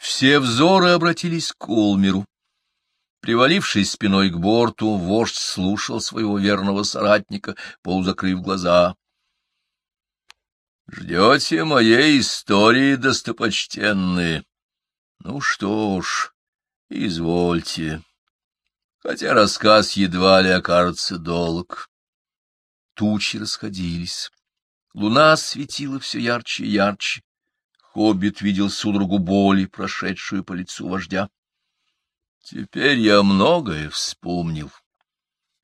Все взоры обратились к Олмеру. Привалившись спиной к борту, вождь слушал своего верного соратника, полузакрыв глаза. — Ждете моей истории, достопочтенные? Ну что ж, извольте. Хотя рассказ едва ли окажется долг. Тучи расходились. Луна светила все ярче и ярче. Хоббит видел судорогу боли, прошедшую по лицу вождя. Теперь я многое вспомнил.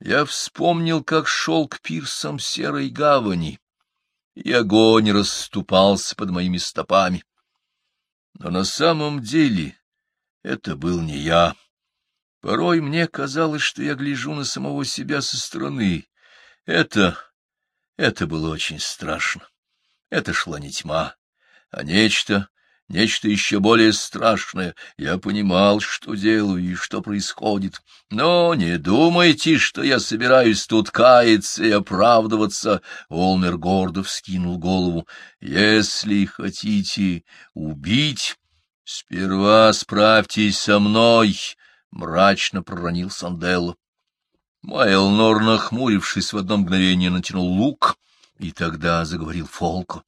Я вспомнил, как шел к пирсам серой гавани, и огонь расступался под моими стопами. Но на самом деле это был не я. Порой мне казалось, что я гляжу на самого себя со стороны. Это... это было очень страшно. Это шла не тьма, а нечто, нечто еще более страшное. Я понимал, что делаю и что происходит. Но не думайте, что я собираюсь тут каяться и оправдываться. Олмер гордо вскинул голову. Если хотите убить, сперва справьтесь со мной, — мрачно проронил Санделло. Майлнор, нахмурившись в одно мгновение, натянул лук, и тогда заговорил Фолко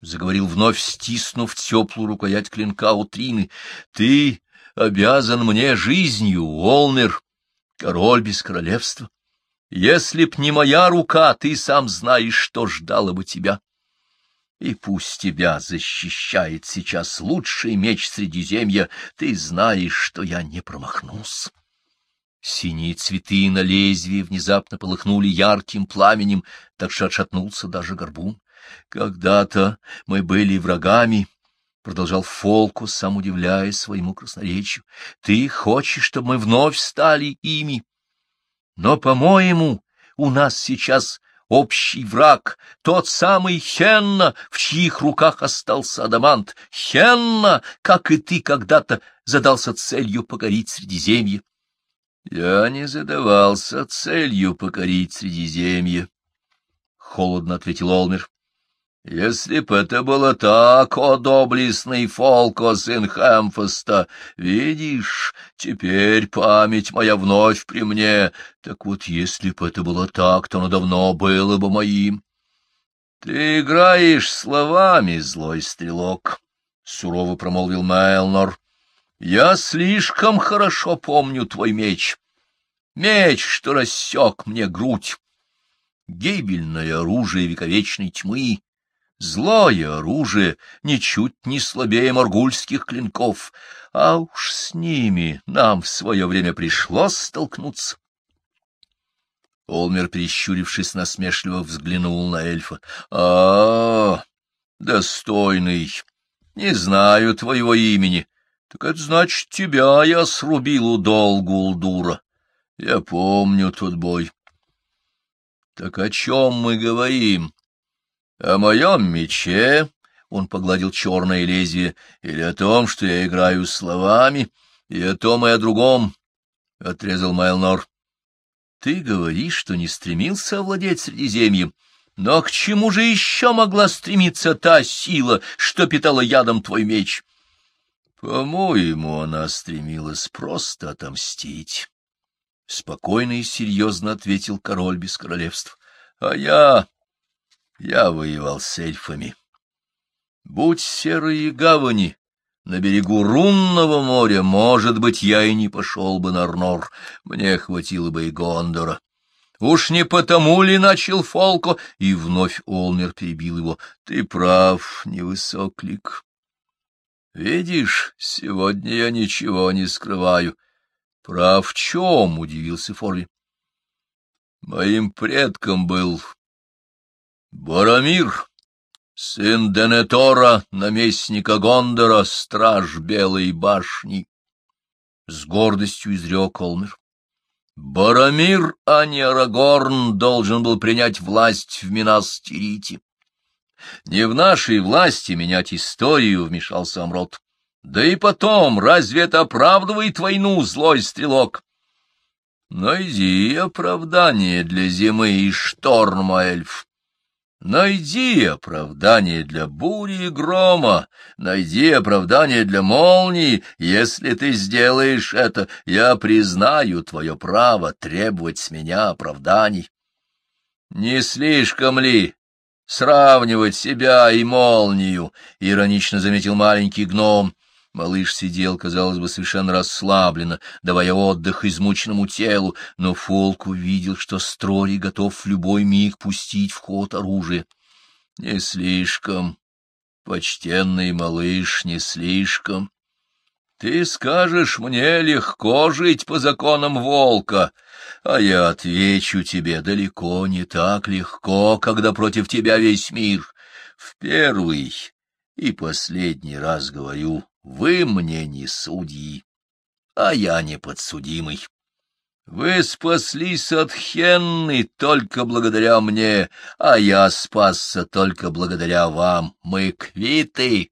заговорил вновь, стиснув теплую рукоять клинка утрины. — Ты обязан мне жизнью, Олмер, король без королевства. Если б не моя рука, ты сам знаешь, что ждало бы тебя. И пусть тебя защищает сейчас лучший меч Средиземья, ты знаешь, что я не промахнулся. Синие цветы на лезвии внезапно полыхнули ярким пламенем, так что отшатнулся даже горбун. Когда-то мы были врагами, — продолжал Фолку, сам удивляясь своему красноречию. — Ты хочешь, чтобы мы вновь стали ими? Но, по-моему, у нас сейчас общий враг, тот самый Хенна, в чьих руках остался адамант. Хенна, как и ты когда-то, задался целью покорить Средиземье. Я не задавался целью покорить Средиземье, — холодно ответил Олмер. Если б это было так, о доблестный Фолко, сын Хэмфоста, видишь, теперь память моя вновь при мне. Так вот, если б это было так, то оно давно было бы моим. Ты играешь словами, злой стрелок, — сурово промолвил Мэлнор. Я слишком хорошо помню твой меч. Меч, что рассек мне грудь. Гибельное оружие вековечной тьмы Злое оружие ничуть не слабее моргульских клинков, а уж с ними нам в свое время пришлось столкнуться. Олмер, прищурившись насмешливо, взглянул на эльфа. — А, достойный, не знаю твоего имени. Так это значит, тебя я срубил у Долгулдура. Я помню тот бой. — Так о чем мы говорим? О моем мече, — он погладил черное лезвие, — или о том, что я играю словами, и о том, и о другом, — отрезал Майлнор. Ты говоришь, что не стремился овладеть Средиземьем, но к чему же еще могла стремиться та сила, что питала ядом твой меч? По-моему, она стремилась просто отомстить. Спокойно и серьезно ответил король без королевства. А я я воевал с эльфами. Будь серые гавани на берегу Рунного моря, может быть, я и не пошел бы на Арнор, мне хватило бы и Гондора. Уж не потому ли начал Фолко, и вновь Олмер перебил его. Ты прав, невысоклик. Видишь, сегодня я ничего не скрываю. Прав в чем? — удивился Форли. Моим предком был Боромир, сын Денетора, наместника Гондора, страж Белой башни, — с гордостью изрек Олмер. Боромир, а не Арагорн, должен был принять власть в Минас-Тирите. Не в нашей власти менять историю, — вмешался Амрот. Да и потом, разве это оправдывает войну, злой стрелок? Найди оправдание для зимы и шторма, эльф. Найди оправдание для бури и грома, найди оправдание для молнии. Если ты сделаешь это, я признаю твое право требовать с меня оправданий. Не слишком ли сравнивать себя и молнию? — иронично заметил маленький гном. Малыш сидел, казалось бы, совершенно расслабленно, давая отдых измученному телу, но Фолк увидел, что Строри готов в любой миг пустить в ход оружие. — Не слишком, почтенный малыш, не слишком. Ты скажешь, мне легко жить по законам волка, а я отвечу тебе, далеко не так легко, когда против тебя весь мир. В первый и последний раз говорю, вы мне не судьи, а я не подсудимый. Вы спаслись от Хенны только благодаря мне, а я спасся только благодаря вам. Мы квиты.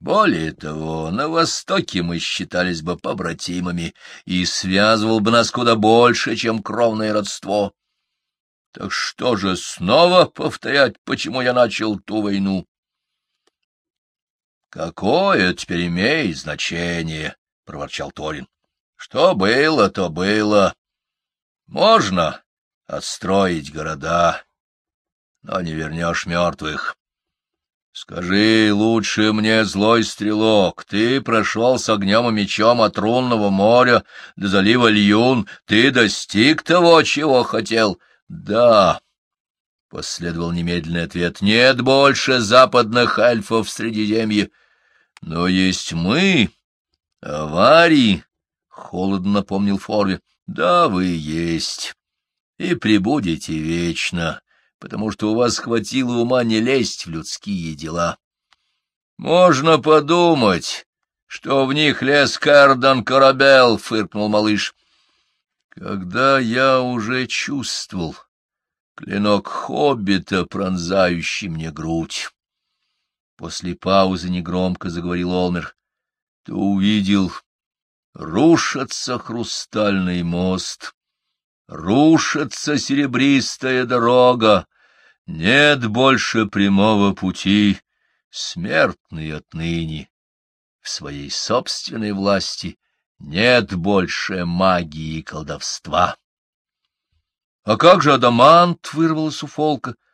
Более того, на Востоке мы считались бы побратимами, и связывал бы нас куда больше, чем кровное родство. Так что же снова повторять, почему я начал ту войну? — Какое теперь имеет значение? — проворчал Торин. — Что было, то было. Можно отстроить города, но не вернешь мертвых. Скажи лучше мне, злой стрелок, ты прошел с огнем и мечом от рунного моря до залива Льюн, ты достиг того, чего хотел? Да. — последовал немедленный ответ. — Нет больше западных эльфов в Средиземье. Но есть мы, аварии, — холодно напомнил Форви. — Да, вы есть. И прибудете вечно, потому что у вас хватило ума не лезть в людские дела. Можно подумать, что в них лез Кардан Корабел, — фыркнул малыш. Когда я уже чувствовал клинок хоббита, пронзающий мне грудь. После паузы негромко заговорил Олмер. — Ты увидел, рушится хрустальный мост, рушится серебристая дорога, нет больше прямого пути, смертный отныне. В своей собственной власти нет больше магии и колдовства. — А как же Адамант? — вырвалось у Фолка. —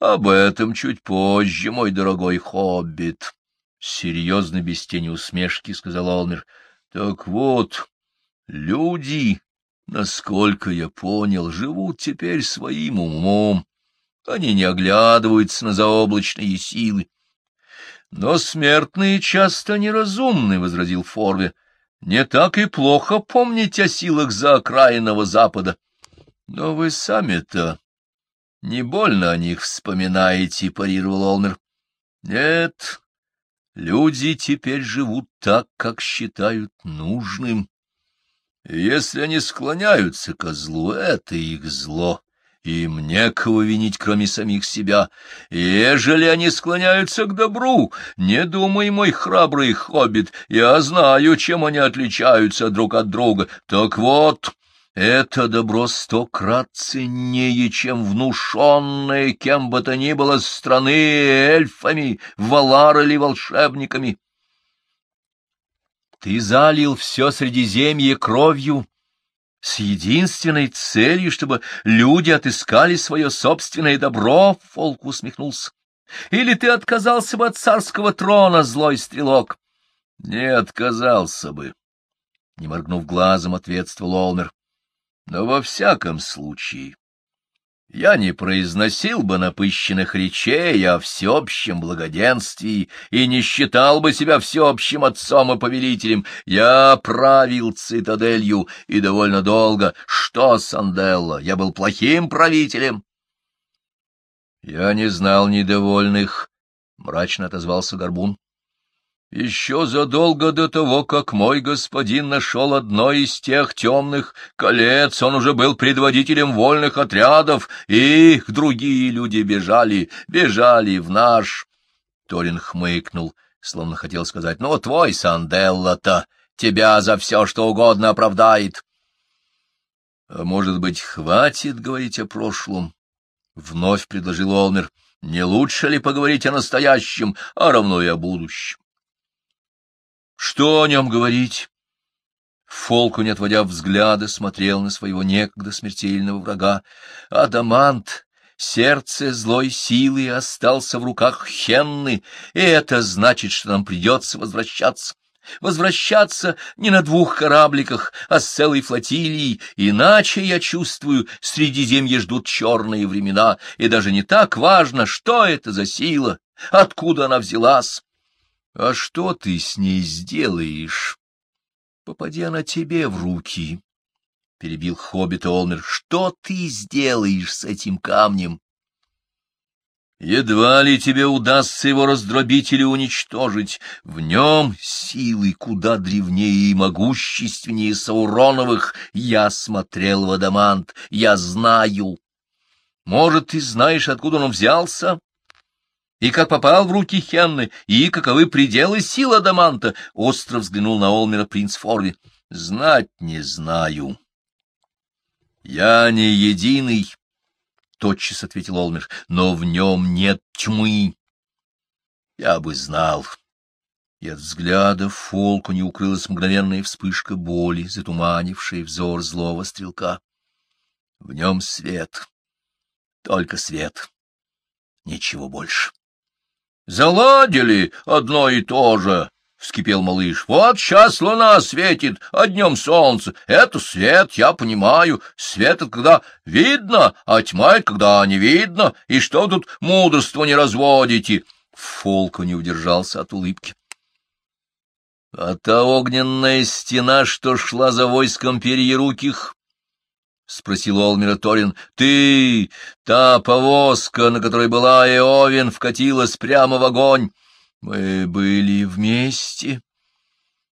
Об этом чуть позже, мой дорогой хоббит. — Серьезно, без тени усмешки, — сказал Олмер. — Так вот, люди, насколько я понял, живут теперь своим умом. Они не оглядываются на заоблачные силы. — Но смертные часто неразумны, — возразил Форве. — Не так и плохо помнить о силах заокраинного Запада. — но вы сами-то не больно о них вспоминаете, — парировал Олмер. Нет, люди теперь живут так, как считают нужным. если они склоняются ко злу, это их зло. Им некого винить, кроме самих себя. Ежели они склоняются к добру, не думай, мой храбрый хоббит, я знаю, чем они отличаются друг от друга. Так вот, это добро сто крат ценнее, чем внушенное кем бы то ни было страны эльфами, валар или волшебниками. Ты залил все Средиземье кровью с единственной целью, чтобы люди отыскали свое собственное добро, — Фолк усмехнулся. Или ты отказался бы от царского трона, злой стрелок? — Не отказался бы, — не моргнув глазом, ответствовал Олмер. Но во всяком случае я не произносил бы напыщенных речей о всеобщем благоденствии и не считал бы себя всеобщим отцом и повелителем. Я правил цитаделью и довольно долго. Что, Санделла, я был плохим правителем? Я не знал недовольных, — мрачно отозвался Горбун. Еще задолго до того, как мой господин нашел одно из тех темных колец, он уже был предводителем вольных отрядов, и их другие люди бежали, бежали в наш. Торин хмыкнул, словно хотел сказать, ну, твой Санделла-то тебя за все, что угодно оправдает. А может быть, хватит говорить о прошлом? Вновь предложил Олмер. — Не лучше ли поговорить о настоящем, а равно и о будущем? — Что о нем говорить? Фолку, не отводя взгляда, смотрел на своего некогда смертельного врага. Адамант, сердце злой силы, остался в руках Хенны, и это значит, что нам придется возвращаться. Возвращаться не на двух корабликах, а с целой флотилией, иначе, я чувствую, Средиземье ждут черные времена, и даже не так важно, что это за сила, откуда она взялась. А что ты с ней сделаешь? попади она тебе в руки, — перебил хоббит Олмер, — что ты сделаешь с этим камнем? Едва ли тебе удастся его раздробить или уничтожить. В нем силы куда древнее и могущественнее Сауроновых. Я смотрел в Адамант, я знаю. Может, ты знаешь, откуда он взялся? И как попал в руки Хенны, и каковы пределы сил Адаманта, — остро взглянул на Олмера принц Форви. — Знать не знаю. — Я не единый, — тотчас ответил Олмер, — но в нем нет тьмы. Я бы знал. И от взгляда Фолку не укрылась мгновенная вспышка боли, затуманившая взор злого стрелка. В нем свет, только свет, ничего больше. Заладили одно и то же, — вскипел малыш. — Вот сейчас луна светит, а днем солнце. Это свет, я понимаю. Свет — это когда видно, а тьма — когда не видно. И что тут мудрство не разводите? Фолку не удержался от улыбки. — А та огненная стена, что шла за войском перьеруких, — спросил Олмера Торин. — Ты, та повозка, на которой была Иовин, вкатилась прямо в огонь. Мы были вместе.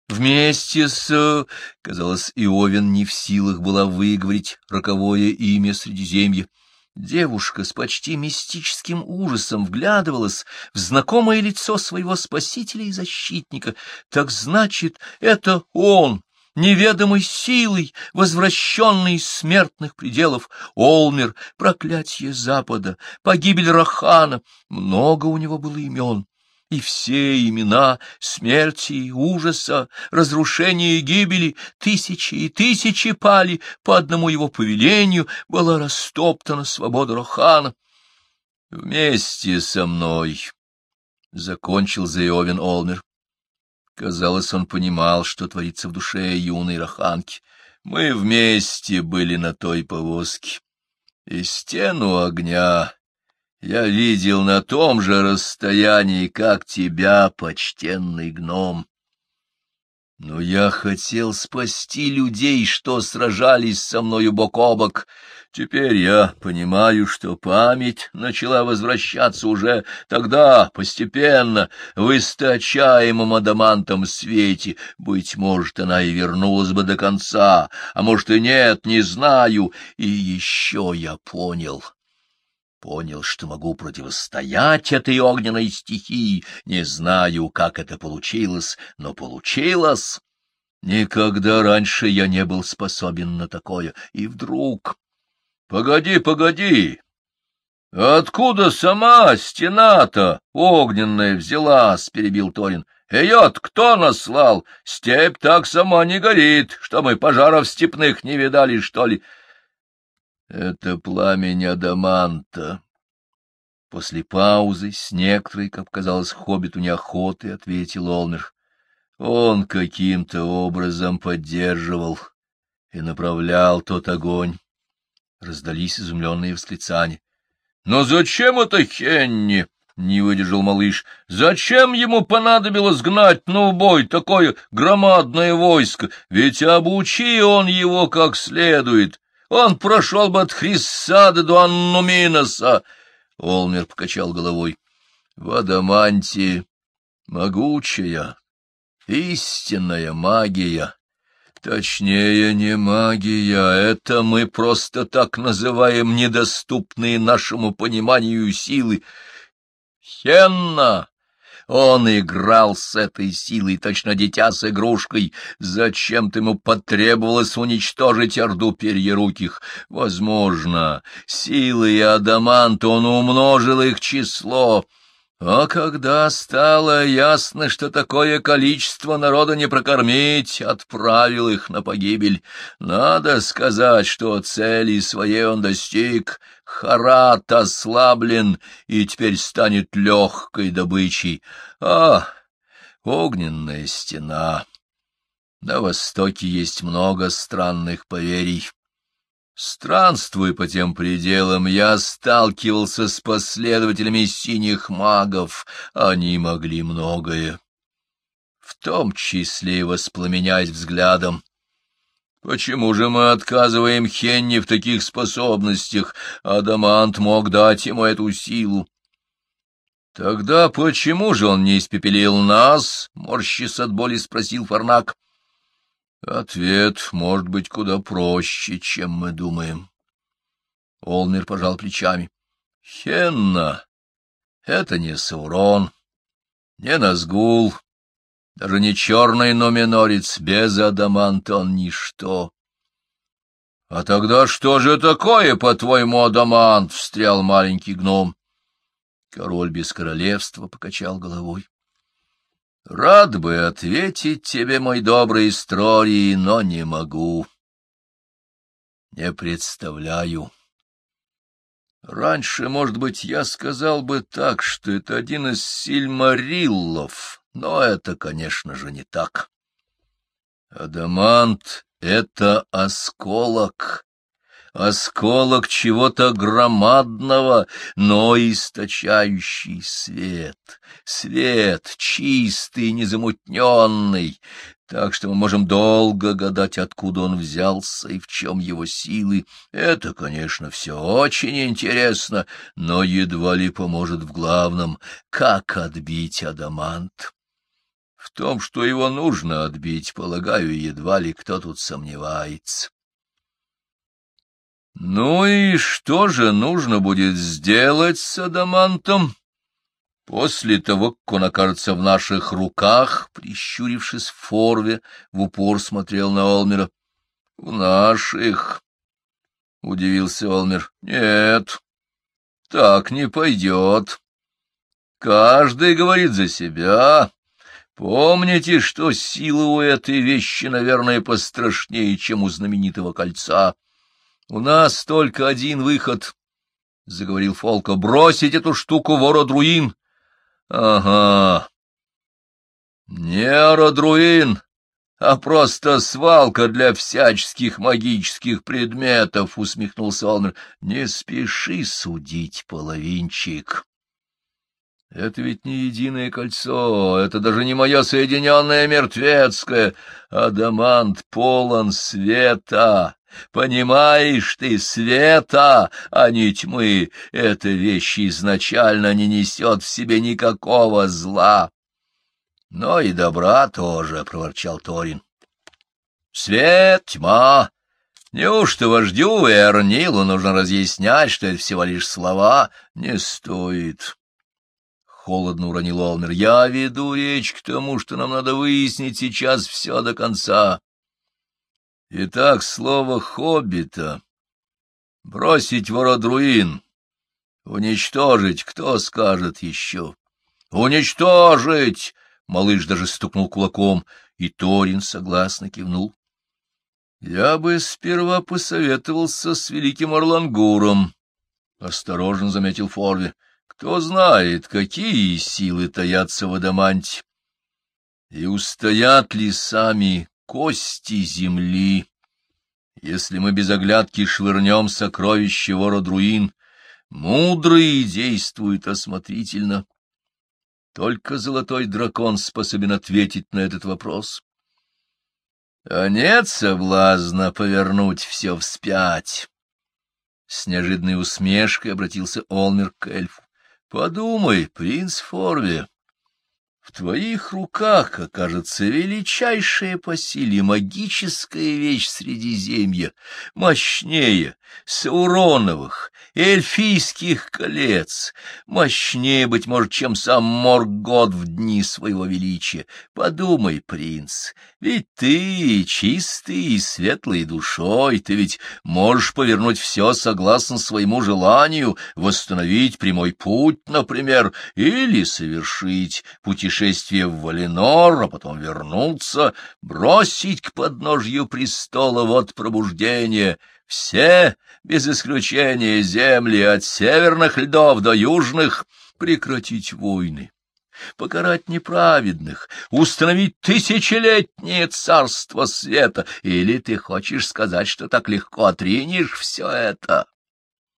Вместе с... Казалось, Иовин не в силах была выговорить роковое имя Средиземья. Девушка с почти мистическим ужасом вглядывалась в знакомое лицо своего спасителя и защитника. Так значит, это он, неведомой силой, возвращенный из смертных пределов, Олмер, проклятие Запада, погибель Рахана, много у него было имен, и все имена смерти и ужаса, разрушения и гибели, тысячи и тысячи пали по одному его повелению, была растоптана свобода Рахана. «Вместе со мной», — закончил Зеовин Олмер. Казалось, он понимал, что творится в душе юной раханки. Мы вместе были на той повозке. И стену огня я видел на том же расстоянии, как тебя, почтенный гном. Но я хотел спасти людей, что сражались со мною бок о бок, Теперь я понимаю, что память начала возвращаться уже тогда, постепенно, в источаемом адамантом свете. Быть может, она и вернулась бы до конца, а может и нет, не знаю. И еще я понял... Понял, что могу противостоять этой огненной стихии. Не знаю, как это получилось, но получилось. Никогда раньше я не был способен на такое. И вдруг... — Погоди, погоди! Откуда сама стена-то огненная взялась? — перебил Торин. — ее кто наслал? Степь так сама не горит, что мы пожаров степных не видали, что ли? — Это пламень адаманта. После паузы, с некоторой, как казалось хоббиту неохоты, ответил Олмер. Он каким-то образом поддерживал и направлял тот огонь Раздались изумленные восклицания. — Но зачем это Хенни? — не выдержал малыш. — Зачем ему понадобилось гнать на убой такое громадное войско? Ведь обучи он его как следует. Он прошел бы от Хриссада до Аннуминоса. Олмер покачал головой. — В Адаманте могучая, истинная магия. Точнее, не магия, это мы просто так называем недоступные нашему пониманию силы. Хенна, Он играл с этой силой, точно дитя с игрушкой. Зачем-то ему потребовалось уничтожить орду перьеруких. Возможно, силой адаманта он умножил их число. А когда стало ясно, что такое количество народа не прокормить, отправил их на погибель. Надо сказать, что цели своей он достиг, Харат ослаблен и теперь станет легкой добычей. А, огненная стена! На Востоке есть много странных поверий. Странствуя по тем пределам, я сталкивался с последователями синих магов. Они могли многое, в том числе и воспламенять взглядом. Почему же мы отказываем Хенни в таких способностях? Адамант мог дать ему эту силу. Тогда почему же он не испепелил нас? — морщис от боли спросил Фарнак. Ответ может быть куда проще, чем мы думаем. Олмер пожал плечами. Хенна — это не Саурон, не Назгул, даже не черный номинорец, без адаманта он ничто. — А тогда что же такое, по-твоему, адамант? — встрял маленький гном. Король без королевства покачал головой. Рад бы ответить тебе, мой добрый Строрий, но не могу. Не представляю. Раньше, может быть, я сказал бы так, что это один из сильмариллов, но это, конечно же, не так. Адамант — это осколок, осколок чего-то громадного, но источающий свет, свет чистый, незамутненный, так что мы можем долго гадать, откуда он взялся и в чем его силы. Это, конечно, все очень интересно, но едва ли поможет в главном, как отбить адамант. В том, что его нужно отбить, полагаю, едва ли кто тут сомневается. Ну и что же нужно будет сделать с адамантом? После того, как он окажется в наших руках, прищурившись в форве, в упор смотрел на Олмера. — В наших? — удивился Олмер. — Нет, так не пойдет. Каждый говорит за себя. Помните, что сила у этой вещи, наверное, пострашнее, чем у знаменитого кольца. — У нас только один выход, — заговорил Фолка, — бросить эту штуку в Ородруин. — Ага. Не Ородруин, а просто свалка для всяческих магических предметов, — усмехнулся Олмер. — Не спеши судить, половинчик. Это ведь не единое кольцо, это даже не мое соединенное мертвецкое. Адамант полон света, Понимаешь ты, света, а не тьмы, эта вещь изначально не несет в себе никакого зла. — Но и добра тоже, — проворчал Торин. — Свет, тьма. Неужто вождю Эрнилу нужно разъяснять, что это всего лишь слова? Не стоит. Холодно уронил Олмер. Я веду речь к тому, что нам надо выяснить сейчас все до конца. Итак, слово «хоббита» — бросить ворот-руин, уничтожить, кто скажет еще? Уничтожить! Малыш даже стукнул кулаком, и Торин согласно кивнул. Я бы сперва посоветовался с великим Орлангуром, — осторожно заметил Форви. Кто знает, какие силы таятся в Адаманте. И устоят ли сами кости земли. Если мы без оглядки швырнем сокровища ворот-руин, мудрый действует осмотрительно. Только золотой дракон способен ответить на этот вопрос. А нет соблазна повернуть все вспять. С неожиданной усмешкой обратился Олмер к эльфу. — Подумай, принц Форве, в твоих руках окажется величайшая по силе магическая вещь Средиземья, мощнее Сауроновых, эльфийских колец, мощнее, быть может, чем сам Моргот в дни своего величия. Подумай, принц, ведь ты чистый и светлой душой, ты ведь можешь повернуть все согласно своему желанию, восстановить прямой путь, например, или совершить путешествие в Валенор, а потом вернуться, бросить к подножью престола вот пробуждение — все, без исключения земли, от северных льдов до южных, прекратить войны, покарать неправедных, установить тысячелетнее царство света. Или ты хочешь сказать, что так легко отринешь все это?